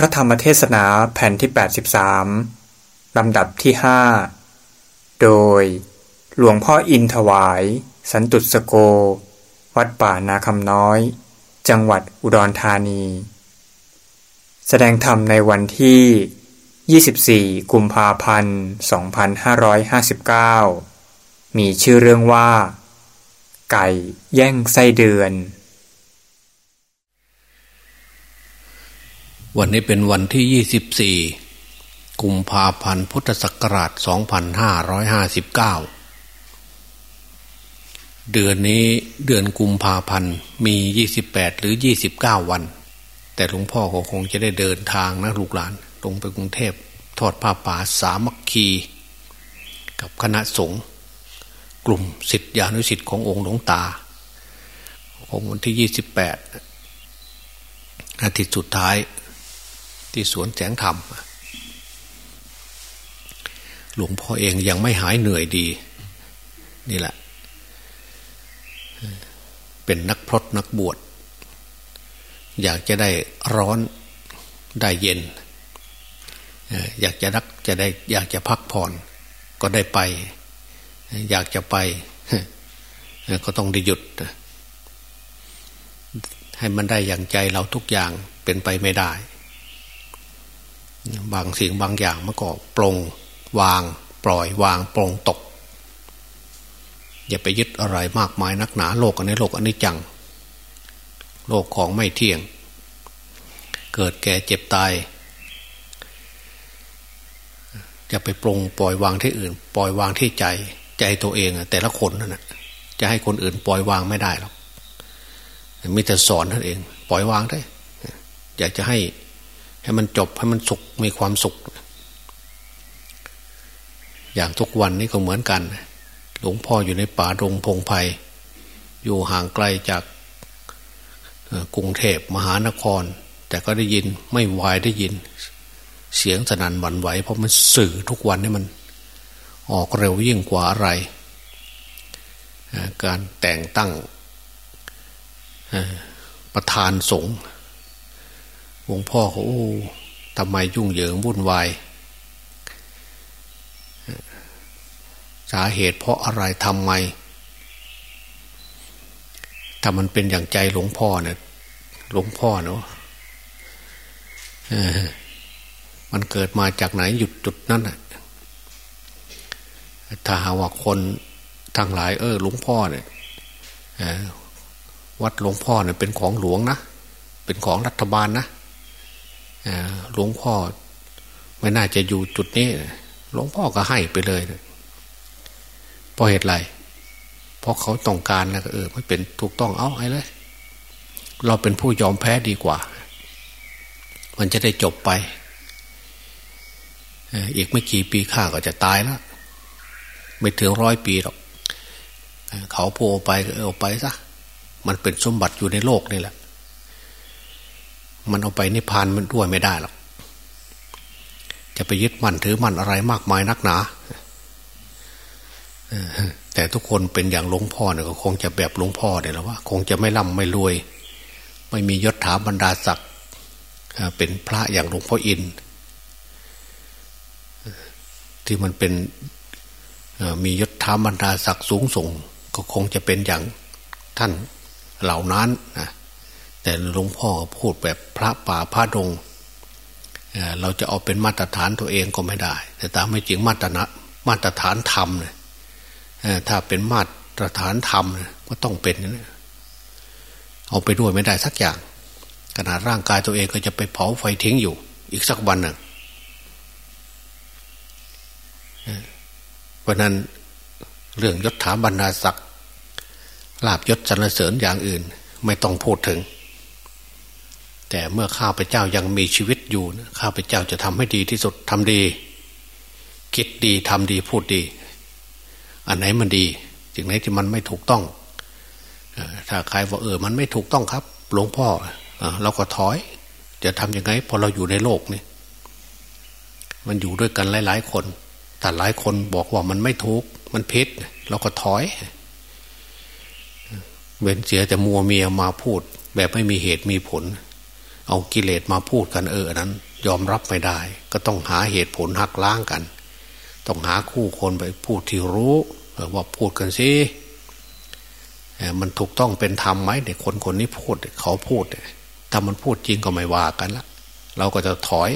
พระธรรมเทศนาแผ่นที่ 83 ลำดับที่ 5 โดยหลวงพ่ออินถวาย สันตุสโก วัดป่านาคำน้อย จังหวัดอุดรธานี แสดงธรรมในวันที่ 24 กุมภาพันธ์ 2559 มีชื่อเรื่องว่า ไก่แย่งไส้เดือน วันนี้เป็นวันที่ยี่สิบสี่กุมภาพันธ์ พุทธศักราชสองพันห้าร้อยห้าสิบเก้าเดือนนี้เดือนกุมภาพันธ์มียี่สิบแปดหรือยี่สิบเก้าวัน แต่หลวงพ่อก็คงจะได้เดินทางนะลูกหลานลงไปกรุงเทพทอดผ้าป่าสามัคคี กับคณะสงฆ์กลุ่มสิทธิานุสิทธิ์ขององค์หลวงตา ของวันที่ยี่สิบแปดอาทิตย์สุดท้าย ที่สวนแสงธรรม หลวงพ่อเองยังไม่หายเหนื่อยดี นี่แหละ เป็นนักพรตนักบวช อยากจะได้ร้อนได้เย็น อยากจะรักจะได้ อยากจะพักผ่อน ก็ได้ไป อยากจะไป ก็ต้องได้หยุด ให้มันได้อย่างใจเราทุกอย่างเป็นไปไม่ได้ บางสิ่งบางอย่างมันก็ปรงวาง ปล่อยวางปรงตก อย่าไปยึดอะไรมากมายนักหนา โลกอันนี้โลกอันนี้จัง โลกของไม่เที่ยง เกิดแก่เจ็บตายจะไปปรงปล่อยวางที่อื่น ปล่อยวางที่ใจใจตัวเองแต่ละคนนั่นแหะจะให้คนอื่นปล่อยวางไม่ได้หรอกมีแต่สอนท่านเอง ปล่อยวางได้ อยากจะให้ ให้มันจบให้มันสุขมีความสุข อย่างทุกวันนี้ก็เหมือนกัน หลวงพ่ออยู่ในป่าดงพงไพ่อยู่ห่างไกลจากกรุงเทพมหานคร แต่ก็ได้ยินไม่วายได้ยิน เสียงสนั่นหวั่นไหว เพราะมันสื่อทุกวันนี่มัน ออกเร็วยิ่งกว่าอะไร การแต่งตั้งประธานสงฆ์ หลวงพ่อเขาโอ้ทำไมยุ่งเหยิงวุ่นวาย สาเหตุเพราะอะไรทำไม ถ้ามันเป็นอย่างใจหลวงพ่อเนี่ยหลวงพ่อเนาะมันเกิดมาจากไหนหยุดจุดนั้นถ้าหาว่าคนทั้งหลายเออหลวงพ่อเนี่ยวัดหลวงพ่อเนี่ยเป็นของหลวงนะ เป็นของรัฐบาลนะ หลวงพ่อไม่น่าจะอยู่จุดนี้หลวงพ่อก็ให้ไปเลยเพราะเหตุไรเพราะเขาต้องการแล้วเออไม่เป็นถูกต้องเอาไอ้เลย เราเป็นผู้ยอมแพ้ดีกว่า มันจะได้จบไปอีกไม่กี่ปีข้าก็จะตายแล้วไม่ถึงร้อยปีหรอกเขาโผล่ไปก็เอาไปซะมันเป็นสมบัติอยู่ในโลกนี่แหละ มันเอาไปนิพพานมันด้วยไม่ได้หรอกจะไปยึดมั่นถือมั่นอะไรมากมายนักหนาแต่ทุกคนเป็นอย่างหลวงพ่อเนี่ยก็คงจะแบบหลวงพ่อเนี่ยแล้วว่า คงจะไม่ร่ำไม่รวย ไม่มียศถาบรรดาศักดิ์เป็นพระอย่างหลวงพ่ออิน ที่มันเป็นมียศถาบรรดาศักดิ์สูงส่ง ก็คงจะเป็นอย่างท่านเหล่านั้นนะ แต่หลวงพ่อพูดแบบพระป่าพระดงเราจะเอาเป็นมาตรฐานตัวเองก็ไม่ได้ แต่ตามไม่จริงมาตรฐานมาตรฐานธรรมเนี่ยถ้าเป็นมาตรฐานธรรมก็ต้องเป็นนเอาไปด้วยไม่ได้สักอย่าง ขนาดร่างกายตัวเองก็จะไปเผาไฟทิ้งอยู่ อีกสักวันหนึ่งเพราะนั้นเรื่องยศถาบรรดาศักดิ์ลาบยศสรรเสริญอย่างอื่น ไม่ต้องพูดถึง แต่เมื่อข้าพเจ้ายังมีชีวิตอยู่ข้าพเจ้าจะทำให้ดีที่สุดทำดี คิดดีทำดีพูดดี อันไหนมันดีสิ่งไหนที่มันไม่ถูกต้องถ้าใครว่าเออ มันไม่ถูกต้องครับ หลวงพ่อเราก็ถอย จะทำยังไงพอเราอยู่ในโลกนี่มันอยู่ด้วยกันหลาย ๆ คนแต่หลายคนบอกว่ามันไม่ถูก มันพิษเราก็ถอยเว้นเสียแต่มัวเมียมาพูด แบบไม่มีเหตุมีผล เอากิเลสมาพูดกันเออนั้น ยอมรับไม่ได้ ก็ต้องหาเหตุผลหักล้างกัน ต้องหาคู่คนไปพูดที่รู้ว่าพูดกันสิมันถูกต้องเป็นธรรมไหมเด็กคนคนนี้พูดเขาพูดถ้ามันพูดจริงก็ไม่ว่ากันละเราก็จะถอย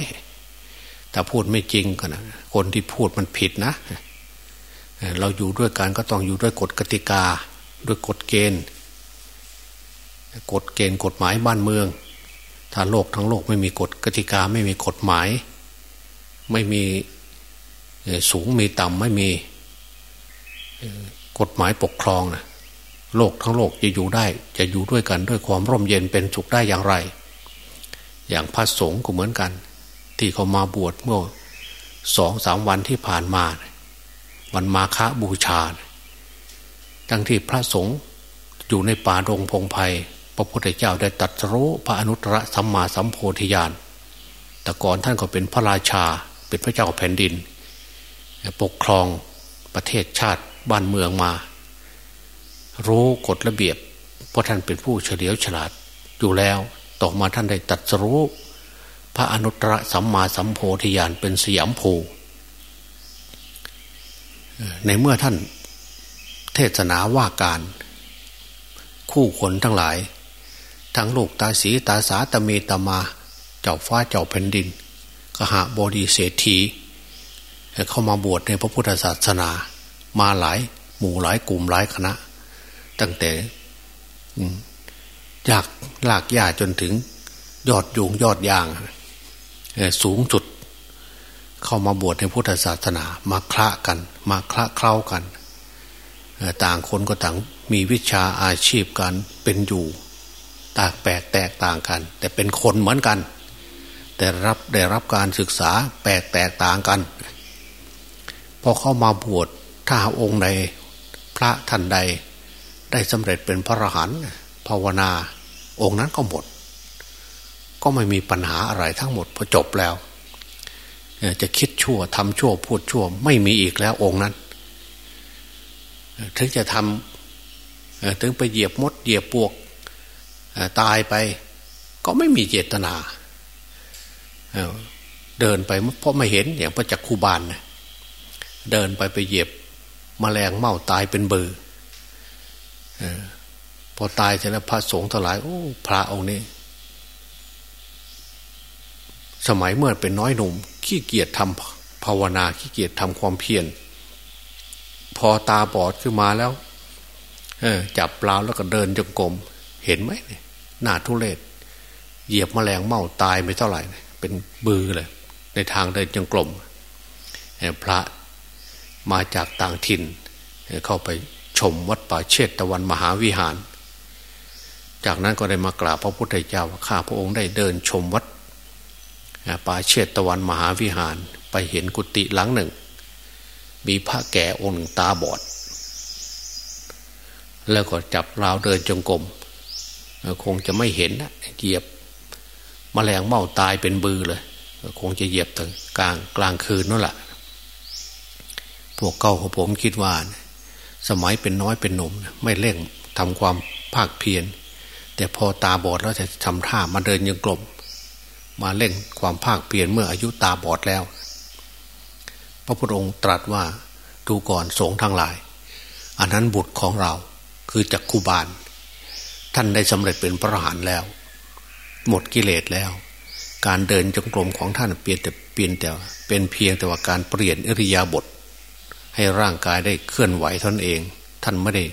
ถ้าพูดไม่จริงก็นะคนที่พูดมันผิดนะเราอยู่ด้วยกันก็ต้องอยู่ด้วยกฎกติกา ด้วยกฎเกณฑ์กฎเกณฑ์กฎหมายบ้านเมือง ถ้าโลกทั้งโลกไม่มีกฎกติกาไม่มีกฎหมาย ไม่มีสูงมีต่ำไม่มีกฎหมายปกครองนะโลกทั้งโลกจะอยู่ได้ จะอยู่ด้วยกันด้วยความร่มเย็นเป็นสุขได้อย่างไร อย่างพระสงฆ์ก็เหมือนกัน ที่เขามาบวชเมื่อสองสามวันที่ผ่านมาวันมาฆบูชาทั้งที่พระสงฆ์อยู่ในป่าดงพงไพ่ พระพุทธเจ้าได้ตัดรู้พระอนุตตรสัมมาสัมโพธิญาณแต่ก่อนท่านก็เป็นพระราชาเป็นพระเจ้าแผ่นดิน ปกครองประเทศชาติบ้านเมืองมา รู้กฎระเบียบ เพราะท่านเป็นผู้เฉลียวฉลาดอยู่แล้ว ต่อมาท่านได้ตัดรู้ พระอนุตตรสัมมาสัมโพธิญาณเป็นสยามภูในเมื่อท่านเทศนาว่าการ คู่คนทั้งหลาย ทั้งลูกตาสีตาสาตเมตมา เจ้าฟ้าเจ้าแผ่นดินกหาบดีเศรษฐีเข้ามาบวชในพระพุทธศาสนา มาหลายหมู่หลายกลุ่มหลายคณะ ตั้งแต่ยากลากย่าจนถึงยอดยุงยอดยางสูงจุด เข้ามาบวชในพุทธศาสนา มาคละกัน มาคละเคล้ากัน ต่างคนก็ต่างมีวิชาอาชีพกันเป็นอยู่ ตางแปลกแตกต่างกัน แต่เป็นคนเหมือนกัน แต่รับได้รับการศึกษาแปลกแตกต่างกัน พอเข้ามาบวชถ้าองค์ใดพระท่านใดได้สำเร็จเป็นพระอรหันต์ภาวนาองค์นั้นก็หมด ก็ไม่มีปัญหาอะไรทั้งหมดพอจบแล้วจะคิดชั่วทำชั่วพูดชั่ว ไม่มีอีกแล้วองค์นั้น ถึงจะทำถึงไปเหยียบมดเหยียบปวก ตายไปก็ไม่มีเจตนาเดินไปเพราะไม่เห็นอย่างพระจักคูบาลนะเดินไปไปเหยียบมแมลงเม่าตายเป็นเบอร์พอตายเสร็จแล้วพระสงฆ์ทั้งหลายโอ้พระองค์นี้ สมัยเมื่อเป็นน้อยหนุ่ม ขี้เกียจทำภาวนาขี้เกียจทำความเพียรพอตาบอดขึ้นมาแล้วจับปลาแล้วก็เดินจงกรมเห็นไหม หน้าทุเรศเหยียบมแมลงเม่าตายไม่เท่าไหร่ เป็นบือเลย ในทางเดินจงกรมพระมาจากต่างถิ่น เข้าไปชมวัดป่าเชตตะวันมหาวิหาร จากนั้นก็ได้มากราบพระพุทธเจ้าข้าพระองค์ได้เดินชมวัดป่าเชตตะวันมหาวิหาร ไปเห็นกุฏิหลังหนึ่ง มีพระแก่องค์ตาบอด แล้วก็จับราวเดินจงกรม คงจะไม่เห็นนะเหยียบมแมลงเม่าตายเป็นบือเลย คงจะเหยียบถึงกลางกลางคืนนั่นแหละพวกเก่าของผมคิดว่าสมัยเป็นน้อยเป็นหนุ่มไม่เร่งทำความภาคเพียรแต่พอตาบอดแล้วจะทำท่ามาเดินยังกลม มาเล่นความภาคเปลี่ยนเมื่ออายุตาบอดแล้ว พระพุทธองค์ตรัสว่าดูก่อนสงทั้งหลาย อันนั้นบุตรของเราคือจักคุบาล ท่านได้สำเร็จเป็นพระอรหานต์แล้ว หมดกิเลสแล้ว การเดินจงกรมของท่านเปลี่ยนแต่เปลี่ยนแต่เป็นเพียงแต่ว่าการเปลี่ยนอริยาบท ให้ร่างกายได้เคลื่อนไหวท่านเอง ท่านไม่ได้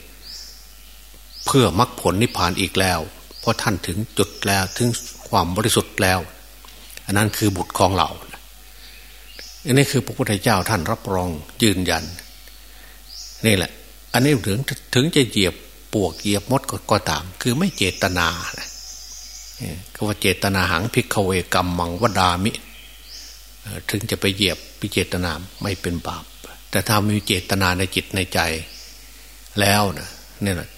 เพื่อมรรคผลนิพพานอีกแล้ว เพราะท่านถึงจุดแล้วถึงความบริสุทธิ์แล้ว อันนั้นคือบุตรของเราอันนี้คือพระพุทธเจ้าท่านรับรองยืนยัน นี่แหละ อันนี้ถึงถึงจะเหยียบ ปวกเหยียบมดก็ตาม คือไม่เจตนาคือว่าเจตนาหังพิกเวกรรมมังวดามิ ถึงจะไปเหยียบพิเจตนาไม่เป็นบาป แต่ถ้ามีเจตนาในจิตในใจ แล้วนะนี่แหละ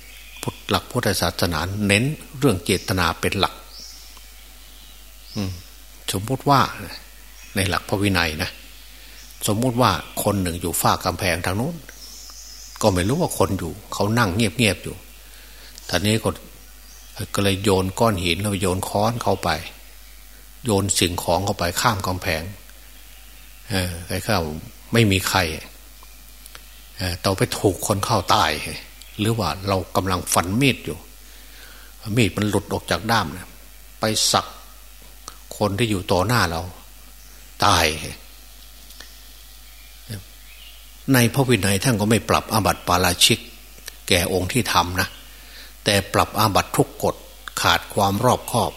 หลักพุทธศาสนาเน้นเรื่องเจตนาเป็นหลักสมมติว่าในหลักพระวินัยนะสมมติว่าคนหนึ่งอยู่ฝ้ากำแพงทางโน้น ก็ไม่รู้ว่าคนอยู่ เขานั่งเงียบๆอยู่ท่านี้ก็ก็เลยโยนก้อนหินแล้วโยนค้อนเข้าไป โยนสิ่งของเข้าไปข้ามกำแพงเออใครเข้าไม่มีใครเออต่อไปถูกคนเข้าตาย หรือว่าเรากำลังฝันมีดอยู่ มีดมันหลุดออกจากด้ามนะไปสักคนที่อยู่ต่อหน้าเรา ตาย ในพระวินัยท่านก็ไม่ปรับอาบัติปาราชิก แก่องค์ที่ทำนะ แต่ปรับอาบัติทุกกฎขาดความรอบคอบ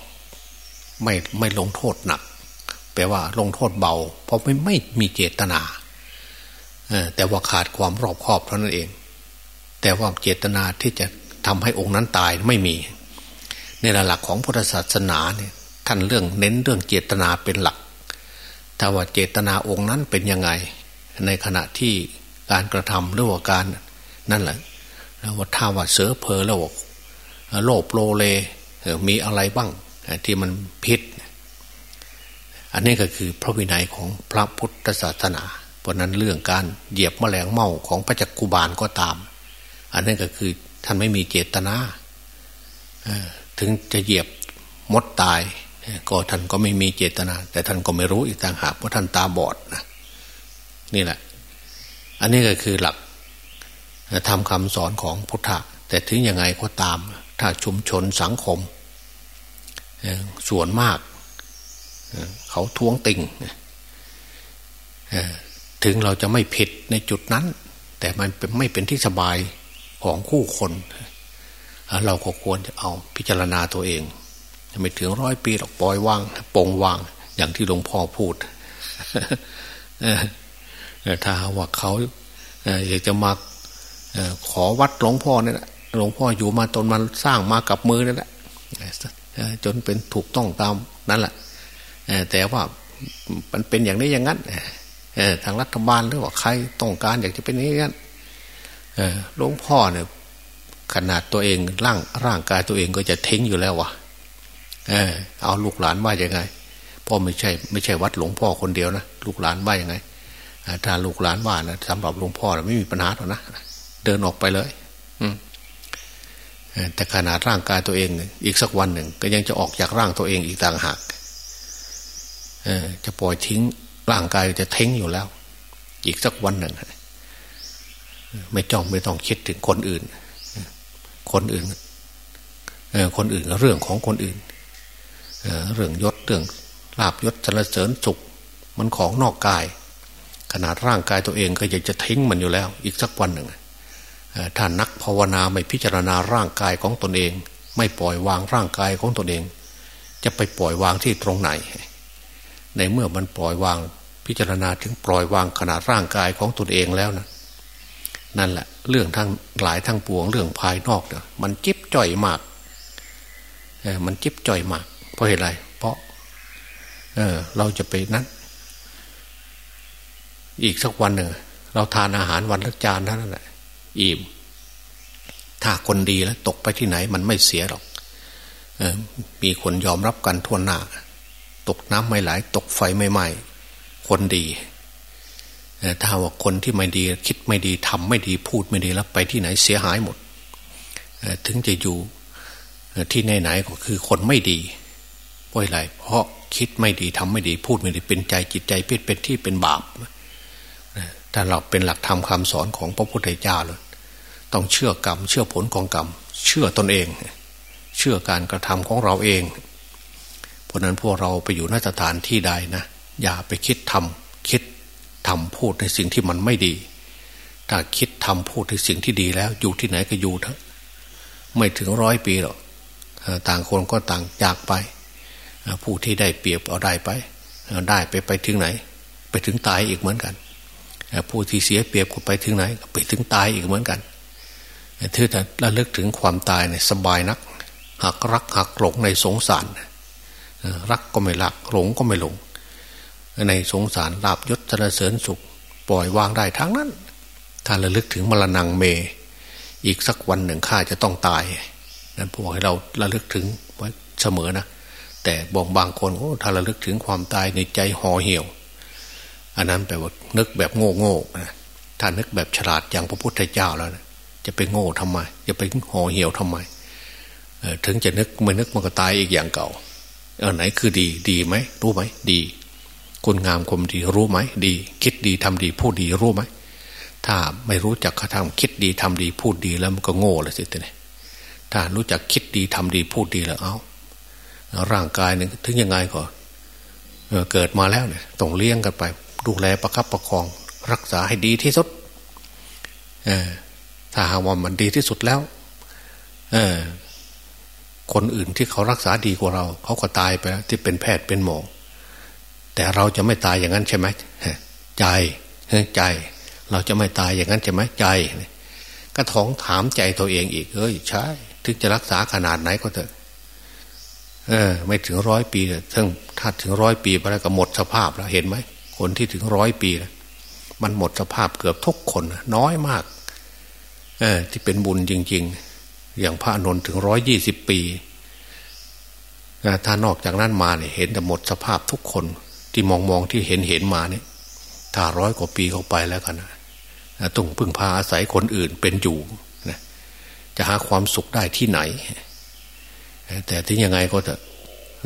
ไม่ไม่ลงโทษหนัก แปลว่าลงโทษเบา เพราะไม่ไม่มีเจตนาแต่ว่าขาดความรอบคอบเท่านั้นเอง แต่ว่าเจตนาที่จะทำให้องค์นั้นตายไม่มี ในหลักของพุทธศาสนาเนี่ยท่านเรื่องเน้นเรื่องเจตนาเป็นหลัก ถ้าว่าเจตนาองค์นั้นเป็นยังไง ในขณะที่การกระทำหรือว่าการนั่นแหละว่าถ้าว่าเสือเพอแล้วโลภโลเลมีอะไรบ้างที่มันพิษ อันนี้ก็คือพระวินัยของพระพุทธศาสนา เพราะนั้นเรื่องการเหยียบแมลงเม่าของพระจักกุบาลก็ตาม อันนี้ก็คือท่านไม่มีเจตนาถึงจะเหยียบมดตาย ก็ท่านก็ไม่มีเจตนา แต่ท่านก็ไม่รู้อีกต่างหากว่าท่านตาบอดนะ นี่แหละ อันนี้ก็คือหลักทำคำสอนของพุทธะ แต่ถึงยังไงก็ตาม ถ้าชุมชนสังคม ส่วนมาก เขาท้วงติงถึงเราจะไม่ผิดในจุดนั้น แต่มันไม่เป็นที่สบายของคู่คนเราก็ควรจะเอาพิจารณาตัวเองไม่ถึงร้อยปีหรอกปล่อยวางปงวาง อย่างที่หลวงพ่อพูด ถ้าว่าเขาอยากจะมาขอวัดหลวงพ่อเนี่ยหลวงพ่ออยู่มาตนมันสร้างมากับมือนี่แหละจนเป็นถูกต้องตามนั่นแหละแต่ว่ามันเป็นอย่างนี้อย่างนั้นทางรัฐบาลหรือว่าใครต้องการอยากจะเป็นอย่างนั้นหลวงพ่อเนี่ยขนาดตัวเองร่างร่างกายตัวเองก็จะทิ้งอยู่แล้ววะเออเอาลูกหลานว่าอย่างไงพ่อไม่ใช่ ไม่ใช่วัดหลวงพ่อคนเดียวนะลูกหลานว่าอย่างไง ถ้าลูกหลานว่านะสำหรับหลวงพ่อไม่มีปัญหาหรอกนะเดินออกไปเลย อืแต่ขนาดร่างกายตัวเอง อีกสักวันหนึ่ง ก็ยังจะออกจากร่างตัวเองอีกต่างหากจะปล่อยทิ้งร่างกายจะทิ้งอยู่แล้ว อีกสักวันหนึ่งไม่จ้องไม่ต้องคิดถึงคนอื่น คนอื่นคนอื่นเรื่องของคนอื่นเรื่องยศเรื่องลาบยศสรรเสริญสุข มันของนอกกาย ขนาดร่างกายตัวเองก็อยากจะทิ้งมันอยู่แล้ว อีกสักวันหนึ่งถ้านักภาวนาไม่พิจารณาร่างกายของตนเอง ไม่ปล่อยวางร่างกายของตนเอง จะไปปล่อยวางที่ตรงไหน ในเมื่อมันปล่อยวางพิจารณาถึงปล่อยวางขนาดร่างกายของตนเองแล้วนะนั่นแหละ เรื่องทั้งหลายทั้งปวงเรื่องภายนอกเนี่ยมันจิ๊บจ่อยมากมันจิ๊บจ่อยมาก เพราะเหตุไร เพราะ เออเราจะไปนั้น อีกสักวันหนึ่งเราทานอาหารวันละจานเท่านั้นแหละอิ่มถ้าคนดีแล้ว ตกไปที่ไหนมันไม่เสียหรอกออมีคนยอมรับกันทั่วหน้า ตกน้ำไม่ไหลตกไฟไม่ไหม้คนดีถ้าว่าคนที่ไม่ดี คิดไม่ดีทำไม่ดีพูดไม่ดีแล้วไปที่ไหนเสียหายหมด ถึงจะอยู่ที่ไหนๆก็คือคนไม่ดีเพราะอะไรเพราะคิดไม่ดีทำไม่ดีพูดไม่ดีเป็นใจจิตใจเป็นเป็นที่เป็นบาป ถ้าเราเป็นหลักธรรมคาสอนของพระพุทธเจ้าเลยต้องเชื่อกรรม เชื่อผลของกรรม เชื่อตนเอง เชื่อการกระทำของเราเอง เพราะนั้นพวกเราไปอยู่นสถานที่ใดนะ อย่าไปคิดทำคิดทำพูดในสิ่งที่มันไม่ดี ถ้าคิดทำพูดในสิ่งที่ดีแล้ว อยู่ที่ไหนก็อยู่เถอะไม่ถึงร้อยปีหรอกต่างคนก็ต่างจากไป ผู้ที่ได้เปรียบเอาได้ไป ได้ไปไปถึงไหน ไปถึงตายอีกเหมือนกัน ผู้ที่เสียเปรียบก็ไปถึงไหนไปถึงตายอีกเหมือนกันถือแต่ระลึกถึงความตายเนี่ยสบายนักหักรักหักหลงในสงสาร รักก็ไม่รักหลงก็ไม่หลง ในสงสารลาบยศะเสริญสุข ปล่อยวางได้ทั้งนั้น ถ้าระลึกถึงมรณงเม อีกสักวันหนึ่งข้าจะต้องตาย นั้นพวกให้เราระลึกถึงไว้เสมอนะ แต่บอกบางคนโอ้ถ้าระลึกถึงความตายในใจห่อเหี่ยว อันนั้นแปลว่านึกแบบโง่โง่ถ้านึกแบบฉลาดอย่างพระพุทธเจ้าแล้วนะจะไปโง่ทำไม จะไปห่อเหี่ยวทำไมถึงจะนึกไม่นึกมันก็ตายอีกอย่างเก่าเออไหนคือดี ดีไหมรู้ไหมดีคุณงามความดีรู้ไหมดี คิดดีทำดีพูดดีรู้ไหมถ้าไม่รู้จักทำคิดดีทำดีพูดดีแล้วมันก็โง่เลยสิทีนี้ถ้ารู้จักคิดดีทำดีพูดดีแล้วเอาร่างกายหนึ่งถึงยังไงก็เกิดมาแล้วเนี่ยต้องเลี้ยงกันไป ดูแลประคับประคอง รักษาให้ดีที่สุดถ้าหากว่ามันดีที่สุดแล้วคนอื่นที่เขารักษาดีกว่าเรา เขาก็ตายไปแล้วที่เป็นแพทย์เป็นหมอแต่เราจะไม่ตายอย่างนั้นใช่ไหมใจใจ เราจะไม่ตายอย่างนั้นใช่ไหมใจก็ท้องถามใจตัวเองอีกเอ้ยใช่ถึงจะรักษาขนาดไหนก็เถอะเออ ไม่ถึงร้อยปีถึงถ้าถึงร้อยปีไปแล้วก็หมดสภาพแล้วเห็นไหม คนที่ถึงร้อยปีนะมันหมดสภาพเกือบทุกคนน้อยมาก เออที่เป็นบุญจริง ๆ อย่างพระนนท์ถึงร้อยยี่สิบปีถ้านอกจากนั้นมาเนี่ยเห็นแต่หมดสภาพทุกคนที่มองมองที่เห็นเห็นมาเนี่ยถ้าร้อยกว่าปีเข้าไปแล้วกันนะต้องพึ่งพาอาศัยคนอื่นเป็นอยู่นะจะหาความสุขได้ที่ไหน แต่ที่ยังไงก็จะ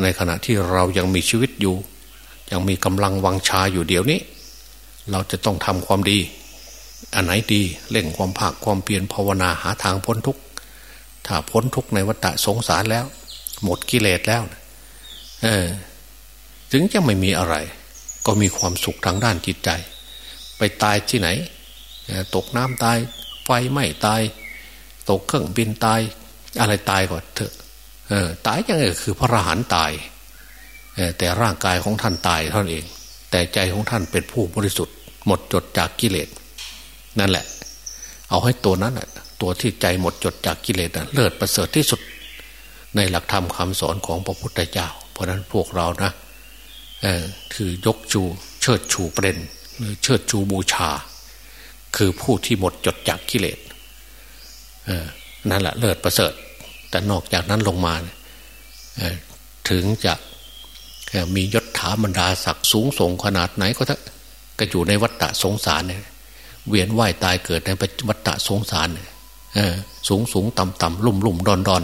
ในขณะที่เรายังมีชีวิตอยู่ ยังมีกำลังวังชาอยู่เดี๋ยวนี้ เราจะต้องทำความดี อันไหนดีเล่งความภาคความเพียรภาวนาหาทางพ้นทุกข์ถ้าพ้นทุกข์ในวัฏสงสารแล้ว หมดกิเลสแล้วเออถึงจะไม่มีอะไร ก็มีความสุขทางด้านจิตใจ ไปตายที่ไหน ตกน้ำตาย ไฟไหม้ตาย ตกเครื่องบินตาย อะไรตายก่อนเถอะเออตายยังไงคือพระอรหันต์ตาย แต่ร่างกายของท่านตายเท่านั้นเอง แต่ใจของท่านเป็นผู้บริสุทธิ์ หมดจดจากกิเลสนั่นแหละ เอาให้ตัวนั้นตัวที่ใจหมดจดจากกิเลสเลิศประเสริฐที่สุด ในหลักธรรมคำสอนของพระพุทธเจ้า เพราะนั้นพวกเรานะคือยกชูเชิดชูเปรนหรือเชิดชูบูชา คือผู้ที่หมดจดจากกิเลสนั่นแหละเลิศประเสริฐ แต่นอกจากนั้นลงมาถึงจะ มียศถาบรรดาศักดิ์สูงส่งขนาดไหนก็ถ้าก็อยู่ในวัฏฏะสงสารเนี่ยเวียนว่ายตายเกิดในวัฏฏะสงสารเนี่ยสูงสูงต่ำต่ำลุ่มลุ่มดอนดอน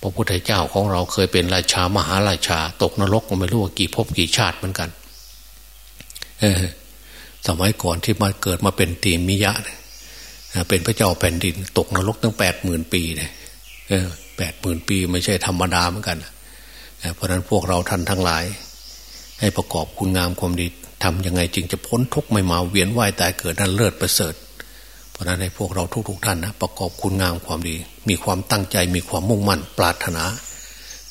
พระพุทธเจ้าของเราเคยเป็นราชามหาราชา ตกนรกก็ไม่รู้ว่ากี่ภพกี่ชาติเหมือนกันสมัยก่อนที่มาเกิดมาเป็นตีมิยะเป็นพระเจ้าแผ่นดิน ตกนรกตั้งแปดหมื่นปีเนี่ยแปดหมื่นปีไม่ใช่ธรรมดาเหมือนกัน เพราะนั้นพวกเราท่านทั้งหลาย ให้ประกอบคุณงามความดีทำยังไงจึงจะพ้นทุกข์ไม่มาเวียนว่ายตายเกิดนั้นเลิศประเสริฐ เพราะนั้นให้พวกเราทุกๆท่านนะประกอบคุณงามความดี มีความตั้งใจมีความมุ่งมั่นปรารถนา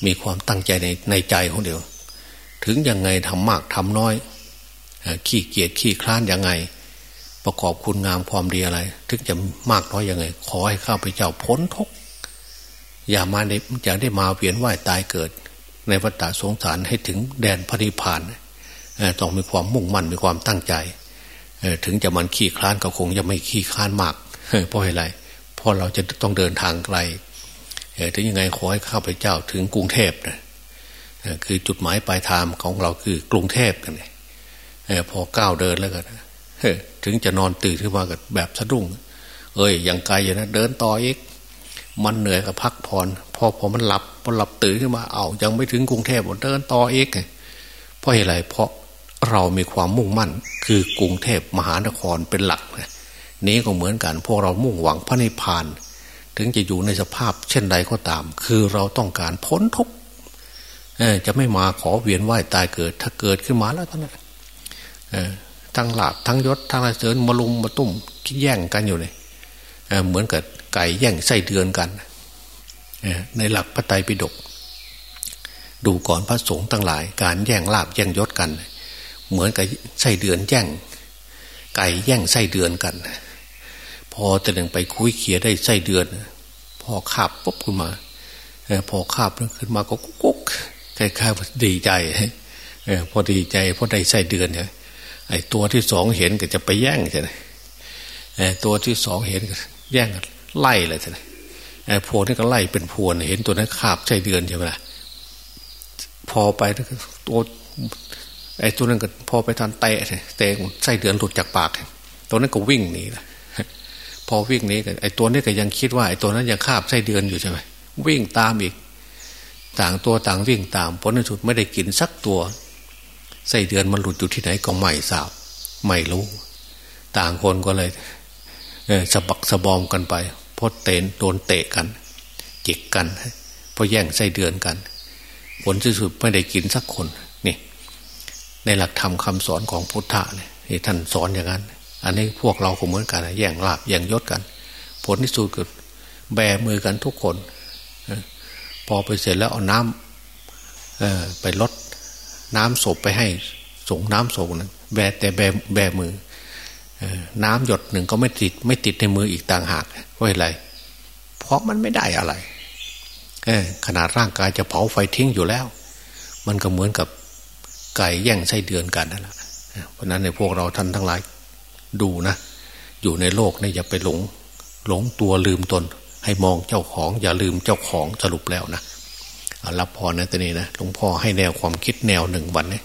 มีความตั้งใจในในใจของเดียว ถึงยังไงทำมากทำน้อยขี้เกียจขี้คลานยังไง ประกอบคุณงามความดีอะไร ถึงจะมากน้อยยังไง ขอให้ข้าพเจ้าพ้นทุกข์อย่ามาในอย่าได้มาเวียนว่ายตายเกิด ในวัฏสงสารให้ถึงแดนพระนิพพานต้องมีความมุ่งมั่นมีความตั้งใจถึงจะมันขี้คลานก็คงจะไม่ขี้คลานมากเพราะอะไรเพราะเราจะต้องเดินทางไกลถึงยังไงขอให้ข้าพเจ้าถึงกรุงเทพนะคือจุดหมายปลายทางของเราคือกรุงเทพกันเลยพอก้าวเดินแล้วกันถึงจะนอนตื่นขึ้นมากับแบบสะดุ้ง เอ้ยอยังไกลอยู่นะเดินต่ออีก มันเหนื่อยกับพักผ่อน พอพอมันหลับพอหลับตื่นขึ้นมาเอายังไม่ถึงกรุงเทพเดินต่อเอกเพราะอะไรเพราะเรามีความมุ่งมั่น คือกรุงเทพมหานครเป็นหลักนี้ก็เหมือนกัน พวกเรามุ่งหวังพระนิพพาน ถึงจะอยู่ในสภาพเช่นใดก็ตาม คือเราต้องการพ้นทุกข์จะไม่มาขอเวียนว่ายตายเกิด ถ้าเกิดขึ้นมาแล้วท่านทั้งหลาบทั้งยศทั้งอะไรเสริญมาลุมมาตุ้มคิดแย่งกันอยู่เลยเหมือนกับไก่แย่งไส้เดือนกัน ในหลักพระไตรปิฎกดูก่อนพระสงฆ์ทั้งหลาย การแย่งลาบแย่งยศกัน เหมือนกับไส้เดือนแย่ง ไก่แย่งไส้เดือนกัน พอแต่หนึ่งไปคุยเขียได้ไส้เดือน พอขาบปุ๊บขึ้นมาพอขาบขึ้นมาก็กุ๊กคล้ายๆดีใจพอดีใจพอได้ไส้เดือนเนี่ยไอ้ตัวที่สองเห็นก็จะไปแย่งใช่ไหมตัวที่สองเห็นแย่งไล่เลยใช่ไหม พวกนี่ก็ไล่เป็นพวนเห็นตัวนั้นคาบไสเดือนใช่ไหมพอไปตัวไอ้ตัวนั้นก็พอไปทันเตะเตะไส้เดือนหลุดจากปากตัวนั้นก็วิ่งหนีนะพอวิ่งหนีไอ้ตัวนี้ก็ยังคิดว่าไอ้ตัวนั้นยังคาบไส้เดือนอยู่ใช่ไหมวิ่งตามอีก ต่างตัวต่างวิ่งตามผลในสุดไม่ได้กินสักตัวไส้เดือนมันหลุดอยู่ที่ไหนก็ไม่ทราบไม่รู้ ต่างคนก็เลยสะบักสะบอมกันไป พราะเตนโดนเตะกัน จิกกัน เพราะแย่งไส้เดือนกัน ผลที่สุดไม่ได้กินสักคนนี่ในหลักธรรมคาสอนของพุทธะเนี่ยท่านสอนอย่างนั้น อันนี้พวกเราก็เหมือนกันแย่งลาบแย่งยศกัน ผลที่สุดเกิดแบมือกันทุกคน พอไปเสร็จแล้วเอาน้ำไปลดน้ำศพไปให้ส่งน้ำศพนะแบแต่แบแบมือ น้ำหยดหนึ่งก็ไม่ติด ไม่ติดในมืออีกต่างหากเพราะอะไร เพราะมันไม่ได้อะไรขนาดร่างกายจะเผาไฟทิ้งอยู่แล้ว มันก็เหมือนกับไก่แย่งไส้เดือนกันนั่นแหละเพราะนั้นในพวกเราท่านทั้งหลายดูนะ อยู่ในโลกนี่อย่าไปหลง หลงตัวลืมตน ให้มองเจ้าของ อย่าลืมเจ้าของสรุปแล้วนะรับพรนะตัวนี้นะหลวงพ่อให้แนวความคิดแนวหนึ่งวันนี้